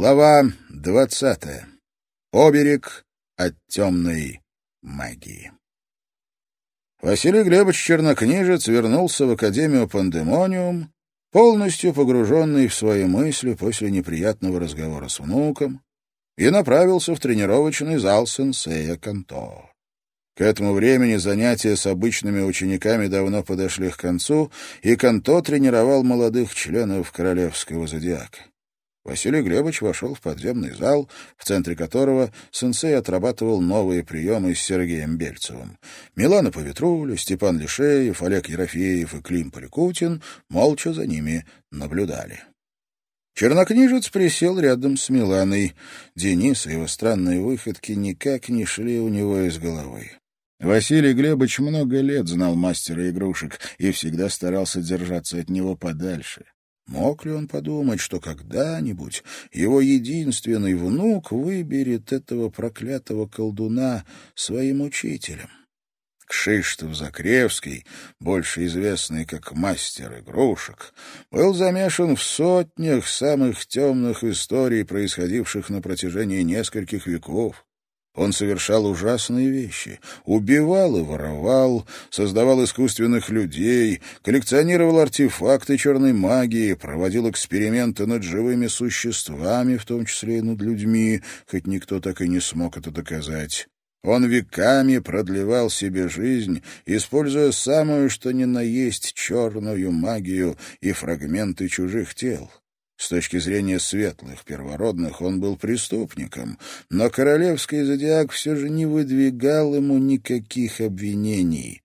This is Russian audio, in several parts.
Глава двадцатая. Поберег от темной магии. Василий Глебович Чернокнижец вернулся в Академию Пандемониум, полностью погруженный в свои мысли после неприятного разговора с внуком, и направился в тренировочный зал сенсея Канто. К этому времени занятия с обычными учениками давно подошли к концу, и Канто тренировал молодых членов королевского зодиака. Василий Глебович вошел в подземный зал, в центре которого сенсей отрабатывал новые приемы с Сергеем Бельцевым. Милана Поветруля, Степан Лишеев, Олег Ерофеев и Клим Поликутин молча за ними наблюдали. Чернокнижец присел рядом с Миланой. Денис и его странные выходки никак не шли у него из головы. Василий Глебович много лет знал мастера игрушек и всегда старался держаться от него подальше. Мог ли он подумать, что когда-нибудь его единственный внук выберет этого проклятого колдуна своим учителем? Кшиштов-Закревский, больше известный как мастер игрушек, был замешан в сотнях самых темных историй, происходивших на протяжении нескольких веков. Он совершал ужасные вещи, убивал и воровал, создавал искусственных людей, коллекционировал артефакты черной магии, проводил эксперименты над живыми существами, в том числе и над людьми, хоть никто так и не смог это доказать. Он веками продлевал себе жизнь, используя самую что ни на есть черную магию и фрагменты чужих тел. С точки зрения светлых первородных он был преступником, но королевский зодиак все же не выдвигал ему никаких обвинений.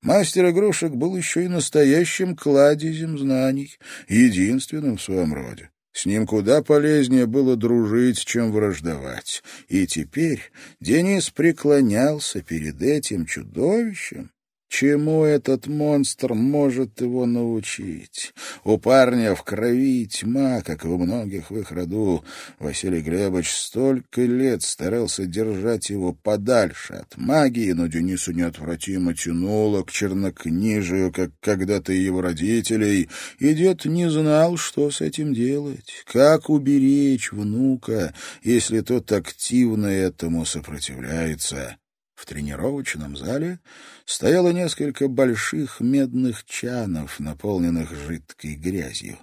Мастер игрушек был еще и настоящим кладезем знаний, единственным в своем роде. С ним куда полезнее было дружить, чем враждовать. И теперь Денис преклонялся перед этим чудовищем, Чему этот монстр может его научить? У парня в крови тьма, как и у многих в их роду. Василий Глебович столько лет старался держать его подальше от магии, но Денису неотвратимо тянуло к чернокнижию, как когда-то его родителей, и дед не знал, что с этим делать, как уберечь внука, если тот активно этому сопротивляется. В тренировочном зале стояло несколько больших медных чанов, наполненных жидкой грязью.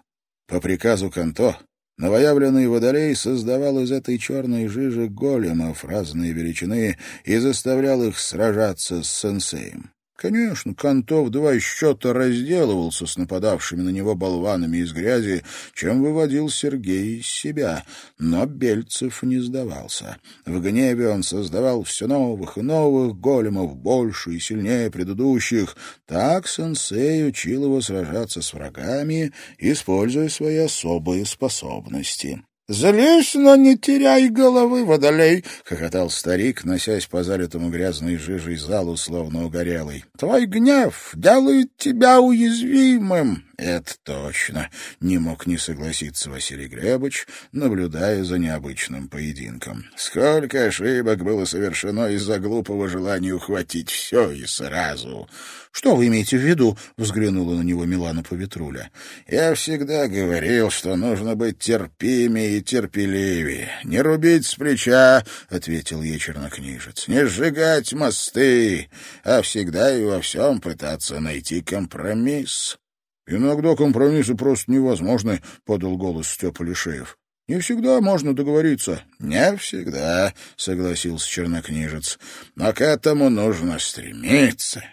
По приказу Канто новоявленный водолей создавал из этой черной жижи големов разной величины и заставлял их сражаться с сенсеем. Конечно, Кантов два счета разделывался с нападавшими на него болванами из грязи, чем выводил Сергей из себя, но Бельцев не сдавался. В гневе он создавал все новых и новых големов, больше и сильнее предыдущих. Так сенсей учил его сражаться с врагами, используя свои особые способности. «Злись, но не теряй головы, водолей!» — хохотал старик, носясь по залитому грязной жижей залу, словно угорелый. «Твой гнев делает тебя уязвимым!» «Это точно!» — не мог не согласиться Василий Гребыч, наблюдая за необычным поединком. «Сколько ошибок было совершено из-за глупого желания ухватить все и сразу!» «Что вы имеете в виду?» — взглянула на него Милана Поветруля. «Я всегда говорил, что нужно быть терпимее и терпеливее. Не рубить с плеча», — ответил ей чернокнижец, — «не сжигать мосты, а всегда и во всем пытаться найти компромисс». «Иногда компромиссы просто невозможны», — подал голос Степа Лишеев. «Не всегда можно договориться». «Не всегда», — согласился чернокнижец. «Но к этому нужно стремиться.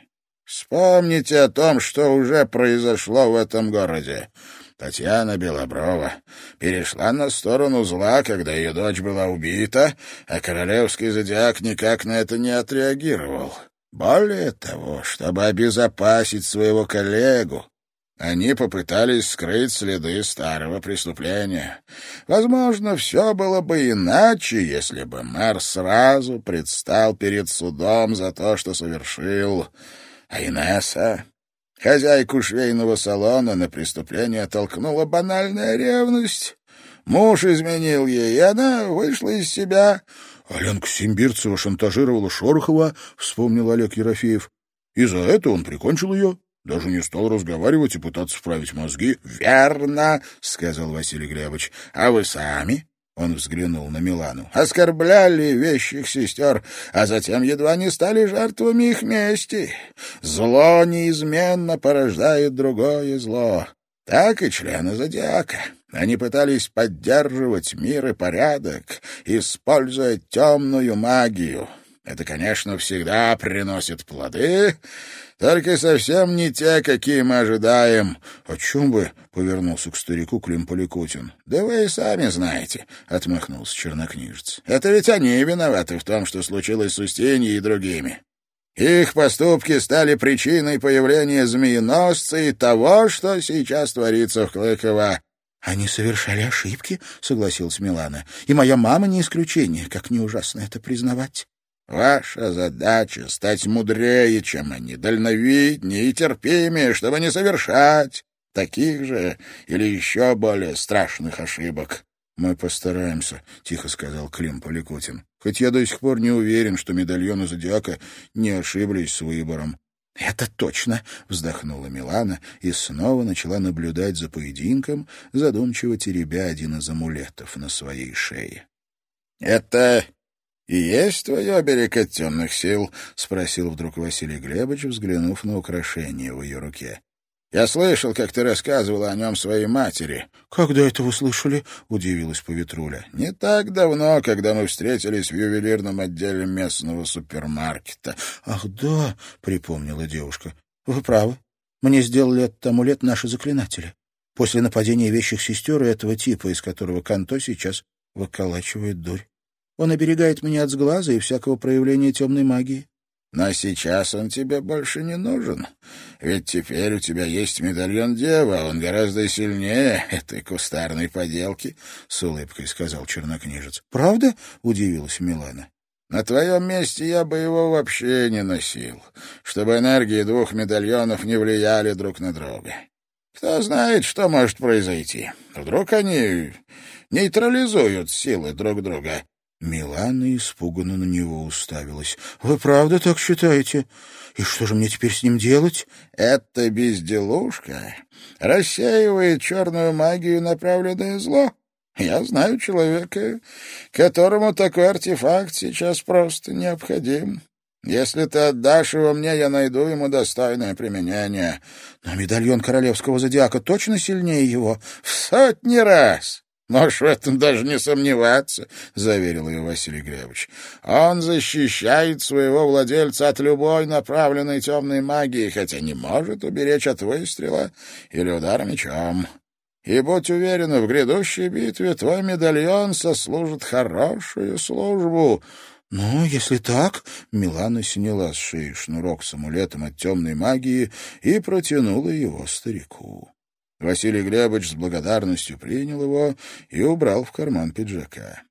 Вспомните о том, что уже произошло в этом городе. Татьяна Белоброва перешла на сторону зла, когда ее дочь была убита, а королевский зодиак никак на это не отреагировал. Более того, чтобы обезопасить своего коллегу, они попытались скрыть следы старого преступления. Возможно, все было бы иначе, если бы мэр сразу предстал перед судом за то, что совершил. А Инесса, хозяйку швейного салона, на преступление толкнула банальная ревность. Муж изменил ей, и она вышла из себя. Аленка Симбирцева шантажировала Шорохова, вспомнил Олег Ерофеев. И за это он прикончил ее. Даже не стал разговаривать и пытаться вправить мозги. — Верно, — сказал Василий Глебович. — А вы сами? Он взглянул на Милану. «Оскорбляли вещих сестер, а затем едва не стали жертвами их мести. Зло неизменно порождает другое зло. Так и члены зодиака. Они пытались поддерживать мир и порядок, используя темную магию. Это, конечно, всегда приносит плоды, только совсем не те, какие мы ожидаем. — О чем бы? — повернулся к старику Клим Поликутин. — Да вы и сами знаете, — отмахнулся чернокнижец. — Это ведь они виноваты в том, что случилось с Устиньей и другими. Их поступки стали причиной появления змееносца и того, что сейчас творится в Клыково. — Они совершали ошибки, — согласилась Милана. — И моя мама не исключение, как не ужасно это признавать. Ваша задача — стать мудрее, чем они, дальновиднее и терпимее, чтобы не совершать таких же или еще более страшных ошибок. — Мы постараемся, — тихо сказал Клим Поликутин. — Хоть я до сих пор не уверен, что медальоны Зодиака не ошиблись с выбором. — Это точно, — вздохнула Милана и снова начала наблюдать за поединком, задумчиво теребя один из амулетов на своей шее. — Это и есть твое берег от темных сил? — спросил вдруг Василий Глебович, взглянув на украшение в ее руке. — Я слышал, как ты рассказывала о нем своей матери. — Когда это вы слышали? — удивилась Поветруля. — Не так давно, когда мы встретились в ювелирном отделе местного супермаркета. — Ах, да, — припомнила девушка. — Вы правы. Мне сделали этот амулет наши заклинатели. После нападения вещих сестер и этого типа, из которого Канто сейчас выколачивает дурь. Он оберегает меня от сглаза и всякого проявления темной магии. Но сейчас он тебе больше не нужен. Ведь теперь у тебя есть медальон Дева, он гораздо сильнее этой кустарной поделки, — с улыбкой сказал чернокнижец. — Правда? — удивилась Милана. — На твоем месте я бы его вообще не носил, чтобы энергии двух медальонов не влияли друг на друга. Кто знает, что может произойти. Вдруг они нейтрализуют силы друг друга. Милана испуганно на него уставилась. — Вы правда так считаете? И что же мне теперь с ним делать? — Эта безделушка рассеивает черную магию, направленное зло. Я знаю человека, которому такой артефакт сейчас просто необходим. Если ты отдашь его мне, я найду ему достойное применение. Но медальон королевского зодиака точно сильнее его? В сотни раз. «Можешь в этом даже не сомневаться», — заверил ее Василий Глебович. «Он защищает своего владельца от любой направленной темной магии, хотя не может уберечь от выстрела или удара мечом. И будь уверена, в грядущей битве твой медальон сослужит хорошую службу». «Ну, если так...» — Милана сняла с шеи шнурок с амулетом от темной магии и протянула его старику. Василий Глебович с благодарностью принял его и убрал в карман пиджака.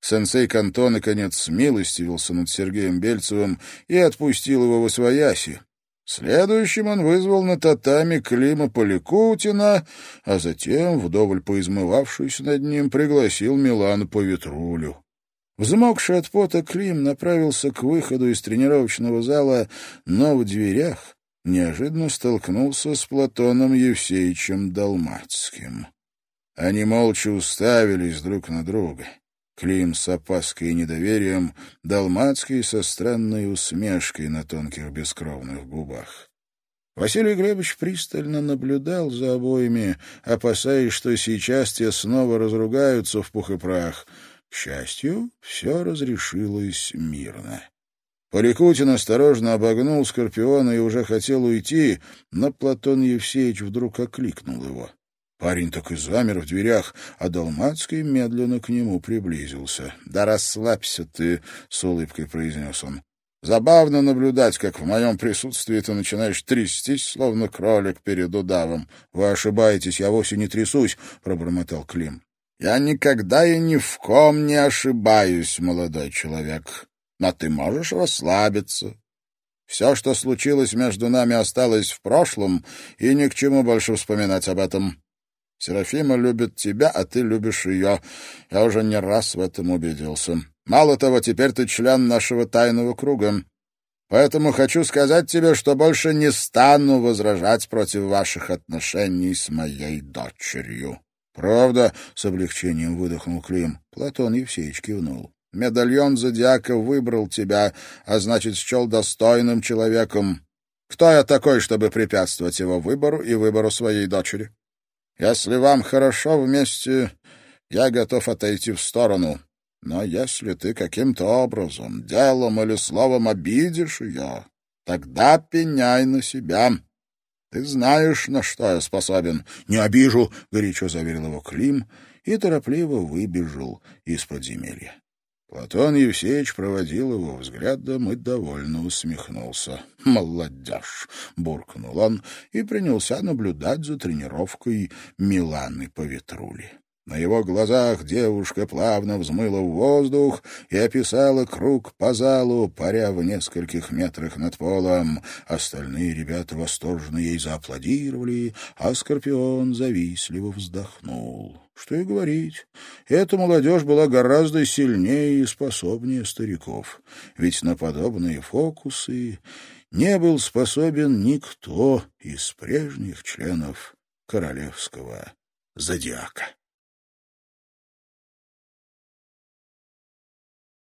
Сенсей Канто, наконец, смилостивился над Сергеем Бельцевым и отпустил его в освояси. Следующим он вызвал на татами Клима Поликутина, а затем, вдоволь поизмывавшись над ним, пригласил Милану по ветрулю. Взмокший от пота Клим направился к выходу из тренировочного зала, но в дверях неожиданно столкнулся с Платоном Евсеичем Долмацким. Они молча уставились друг на друга. Клим с опаской и недоверием, Долмацкий со странной усмешкой на тонких бескровных губах. Василий Глебович пристально наблюдал за обоими, опасаясь, что сейчас те снова разругаются в пух и прах. К счастью, все разрешилось мирно. Поликутин осторожно обогнул Скорпиона и уже хотел уйти, но Платон Евсеевич вдруг окликнул его. Парень так и замер в дверях, а Долмацкий медленно к нему приблизился. — Да расслабься ты, — с улыбкой произнес он. — Забавно наблюдать, как в моем присутствии ты начинаешь трястись, словно кролик перед удавом. — Вы ошибаетесь, я вовсе не трясусь, — пробормотал Клим. — Я никогда и ни в ком не ошибаюсь, молодой человек но ты можешь расслабиться. Все, что случилось между нами, осталось в прошлом, и ни к чему больше вспоминать об этом. Серафима любит тебя, а ты любишь ее. Я уже не раз в этом убедился. Мало того, теперь ты член нашего тайного круга. Поэтому хочу сказать тебе, что больше не стану возражать против ваших отношений с моей дочерью. «Правда?» — с облегчением выдохнул Клим. Платон Евсеевич кивнул. «Медальон зодиака выбрал тебя, а значит, счел достойным человеком. Кто я такой, чтобы препятствовать его выбору и выбору своей дочери? Если вам хорошо вместе, я готов отойти в сторону. Но если ты каким-то образом, делом или словом обидишь ее, тогда пеняй на себя. Ты знаешь, на что я способен. — Не обижу, — горячо заверил его Клим и торопливо выбежал из подземелья. Платон Евсеевич проводил его взглядом и довольно усмехнулся. «Молодежь!» — буркнул он и принялся наблюдать за тренировкой Миланы по ветрули. На его глазах девушка плавно взмыла в воздух и описала круг по залу, паря в нескольких метрах над полом. Остальные ребята восторженно ей зааплодировали, а Скорпион завистливо вздохнул. Что и говорить, эта молодежь была гораздо сильнее и способнее стариков, ведь на подобные фокусы не был способен никто из прежних членов королевского зодиака.